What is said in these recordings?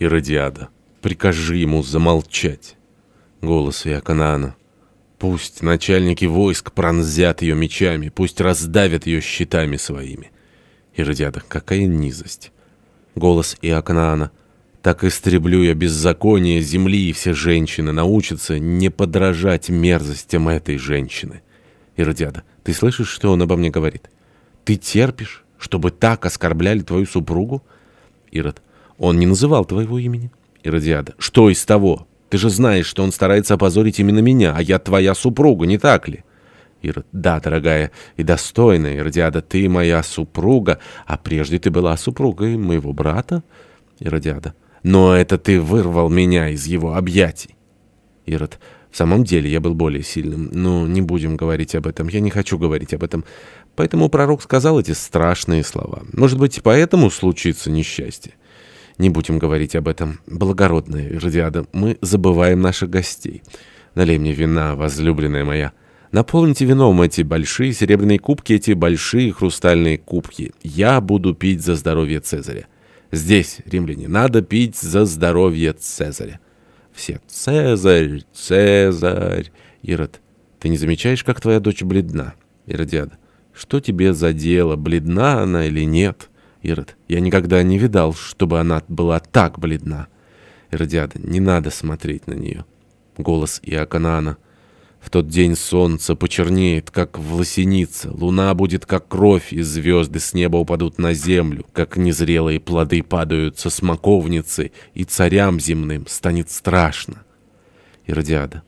Иродиада, прикажи ему замолчать. Голос Иоканаана. Пусть начальники войск пронзят ее мечами, пусть раздавят ее щитами своими. Иродиада, какая низость. Голос Иоканаана. Так истреблю я беззаконие земли, и все женщины научатся не подражать мерзостям этой женщины. Иродиада, ты слышишь, что он обо мне говорит? Ты терпишь, чтобы так оскорбляли твою супругу? Ирод, он не называл твоего имени. Иродиада, что из того? Ты же знаешь, что он старается опозорить именно меня, а я твоя супруга, не так ли? Ирод, да, дорогая и достойная Иродиада, ты моя супруга, а прежде ты была супругой моего брата. Иродиада, но это ты вырвал меня из его объятий. Ирод, в самом деле я был более сильным. Но не будем говорить об этом. Я не хочу говорить об этом. Поэтому пророк сказал эти страшные слова. Может быть, поэтому случится несчастье. Не будем говорить об этом. Благородная Иродиада, мы забываем наших гостей. Налей мне вина, возлюбленная моя. Наполните вином эти большие серебряные кубки, эти большие хрустальные кубки. Я буду пить за здоровье Цезаря. Здесь, римляне, надо пить за здоровье Цезаря. Все «Цезарь! Цезарь!» Ирод, ты не замечаешь, как твоя дочь бледна? Иродиада, что тебе за дело, бледна она или нет? Ирод, я никогда не видал, чтобы она была так бледна. Иродиада, не надо смотреть на нее. Голос Иоканаана. В тот день солнце почернеет, как власеница, луна будет как кровь, и звезды с неба упадут на землю, как незрелые плоды падают со смоковницы, и царям земным станет страшно. Иродиада.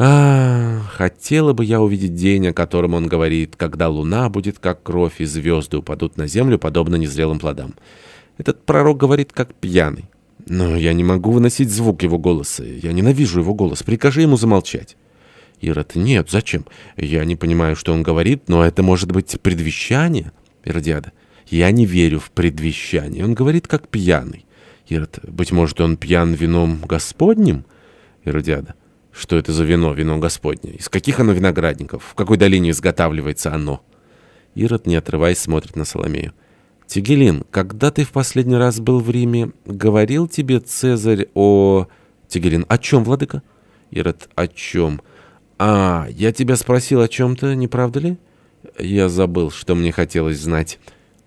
А, хотела бы я увидеть день, о котором он говорит, когда луна будет как кровь, и звезды упадут на землю, подобно незрелым плодам. Этот пророк говорит, как пьяный. Но я не могу выносить звук его голоса. Я ненавижу его голос. Прикажи ему замолчать. Ирод, нет, зачем? Я не понимаю, что он говорит, но это может быть предвещание. Иродиада, я не верю в предвещание. Он говорит, как пьяный. Ирод, быть может, он пьян вином Господним? Иродиада, что это за вино, вино Господне? Из каких оно виноградников? В какой долине изготавливается оно? Ирод, не отрываясь, смотрит на Соломею. Тигелин, когда ты в последний раз был в Риме, говорил тебе Цезарь о... Тигелин, о чем, владыка? Ирод, о чем? «А, я тебя спросил о чем-то, не правда ли?» «Я забыл, что мне хотелось знать».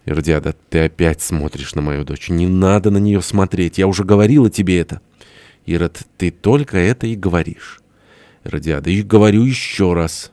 «Иродиада, ты опять смотришь на мою дочь. Не надо на нее смотреть, я уже говорила тебе это». «Ирод, ты только это и говоришь». «Иродиада, и говорю еще раз.